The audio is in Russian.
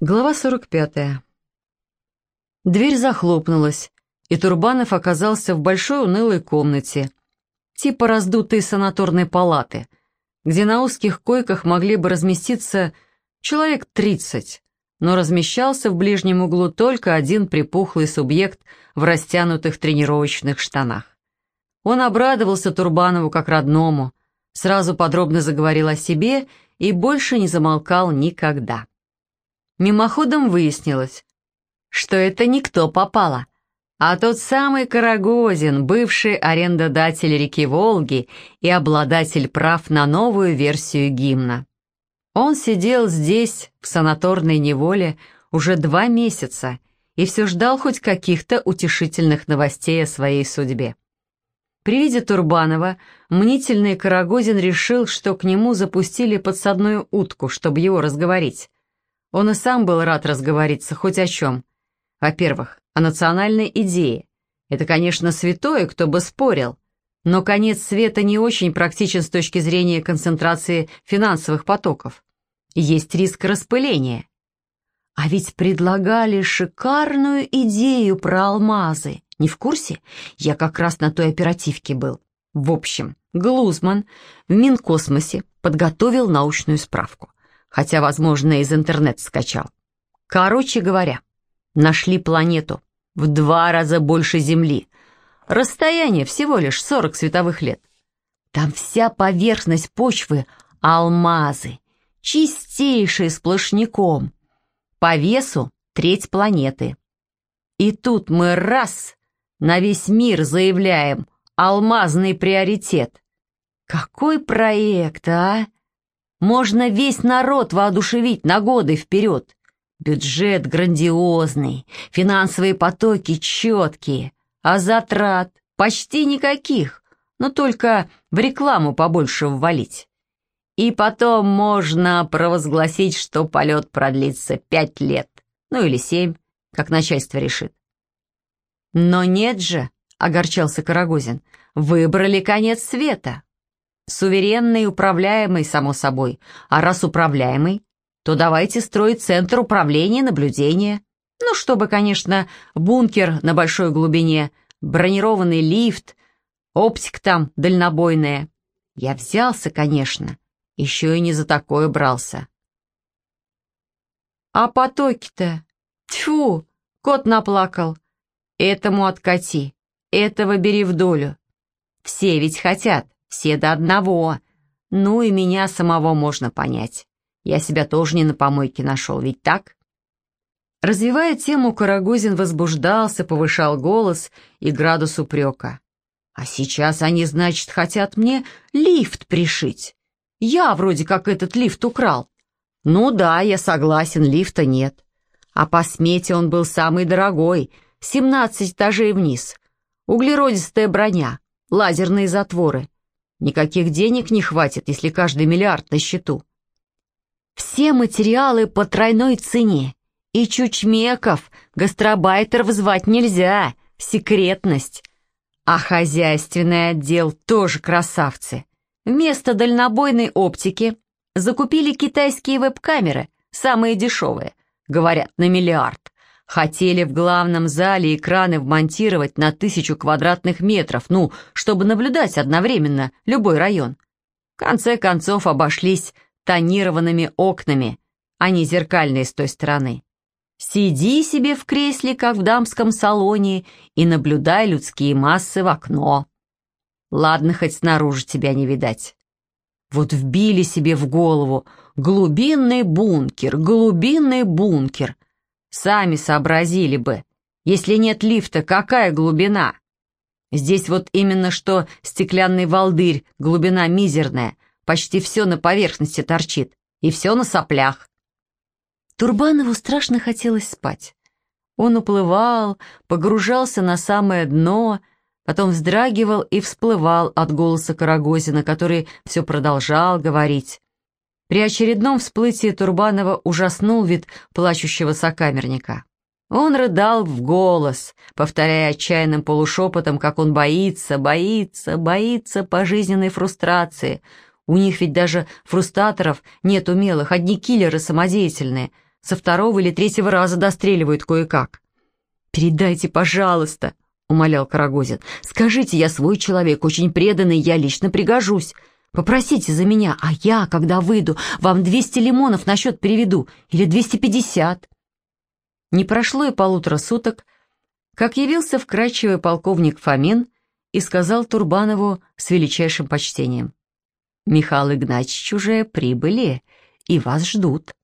Глава 45. Дверь захлопнулась, и Турбанов оказался в большой унылой комнате, типа раздутой санаторной палаты, где на узких койках могли бы разместиться человек 30, но размещался в ближнем углу только один припухлый субъект в растянутых тренировочных штанах. Он обрадовался Турбанову как родному, сразу подробно заговорил о себе и больше не замолкал никогда. Мимоходом выяснилось, что это никто попало, а тот самый Карагозин, бывший арендодатель реки Волги и обладатель прав на новую версию гимна. Он сидел здесь, в санаторной неволе, уже два месяца и все ждал хоть каких-то утешительных новостей о своей судьбе. При виде Турбанова мнительный Карагозин решил, что к нему запустили подсадную утку, чтобы его разговорить. Он и сам был рад разговориться хоть о чем. Во-первых, о национальной идее. Это, конечно, святое, кто бы спорил. Но конец света не очень практичен с точки зрения концентрации финансовых потоков. Есть риск распыления. А ведь предлагали шикарную идею про алмазы. Не в курсе? Я как раз на той оперативке был. В общем, Глузман в Минкосмосе подготовил научную справку хотя, возможно, из интернета скачал. Короче говоря, нашли планету в два раза больше Земли. Расстояние всего лишь 40 световых лет. Там вся поверхность почвы — алмазы, чистейшие сплошняком. По весу треть планеты. И тут мы раз на весь мир заявляем алмазный приоритет. Какой проект, а? Можно весь народ воодушевить на годы вперед. Бюджет грандиозный, финансовые потоки четкие, а затрат почти никаких, но только в рекламу побольше ввалить. И потом можно провозгласить, что полет продлится пять лет, ну или семь, как начальство решит. Но нет же, огорчался Карагозин, выбрали конец света. Суверенный и управляемый, само собой. А раз управляемый, то давайте строить центр управления наблюдения. Ну, чтобы, конечно, бункер на большой глубине, бронированный лифт, оптик там дальнобойная. Я взялся, конечно, еще и не за такое брался. А потоки-то? Тьфу, кот наплакал. Этому откати, этого бери в долю. Все ведь хотят. Все до одного. Ну и меня самого можно понять. Я себя тоже не на помойке нашел, ведь так? Развивая тему, Карагузин возбуждался, повышал голос и градус упрека. А сейчас они, значит, хотят мне лифт пришить. Я вроде как этот лифт украл. Ну да, я согласен, лифта нет. А по смете он был самый дорогой, 17 этажей вниз. Углеродистая броня, лазерные затворы. Никаких денег не хватит, если каждый миллиард на счету. Все материалы по тройной цене. И чучмеков, гастробайтеров звать нельзя, секретность. А хозяйственный отдел тоже красавцы. Вместо дальнобойной оптики закупили китайские веб-камеры, самые дешевые, говорят, на миллиард. Хотели в главном зале экраны вмонтировать на тысячу квадратных метров, ну, чтобы наблюдать одновременно любой район. В конце концов обошлись тонированными окнами, а не зеркальные с той стороны. Сиди себе в кресле, как в дамском салоне, и наблюдай людские массы в окно. Ладно, хоть снаружи тебя не видать. Вот вбили себе в голову глубинный бункер, глубинный бункер — Сами сообразили бы. Если нет лифта, какая глубина? Здесь вот именно что стеклянный волдырь, глубина мизерная, почти все на поверхности торчит, и все на соплях. Турбанову страшно хотелось спать. Он уплывал, погружался на самое дно, потом вздрагивал и всплывал от голоса Карагозина, который все продолжал говорить. При очередном всплытии Турбанова ужаснул вид плачущего сокамерника. Он рыдал в голос, повторяя отчаянным полушепотом, как он боится, боится, боится пожизненной фрустрации. У них ведь даже фрустраторов нет умелых, одни киллеры самодеятельные. со второго или третьего раза достреливают кое-как». «Передайте, пожалуйста», — умолял Карагозин. «Скажите, я свой человек, очень преданный, я лично пригожусь. Попросите за меня, а я, когда выйду, вам 200 лимонов на счет переведу, или 250». Не прошло и полутора суток, как явился вкрадчивый полковник Фомин и сказал Турбанову с величайшим почтением. «Михаил Игнатьевич уже прибыли, и вас ждут».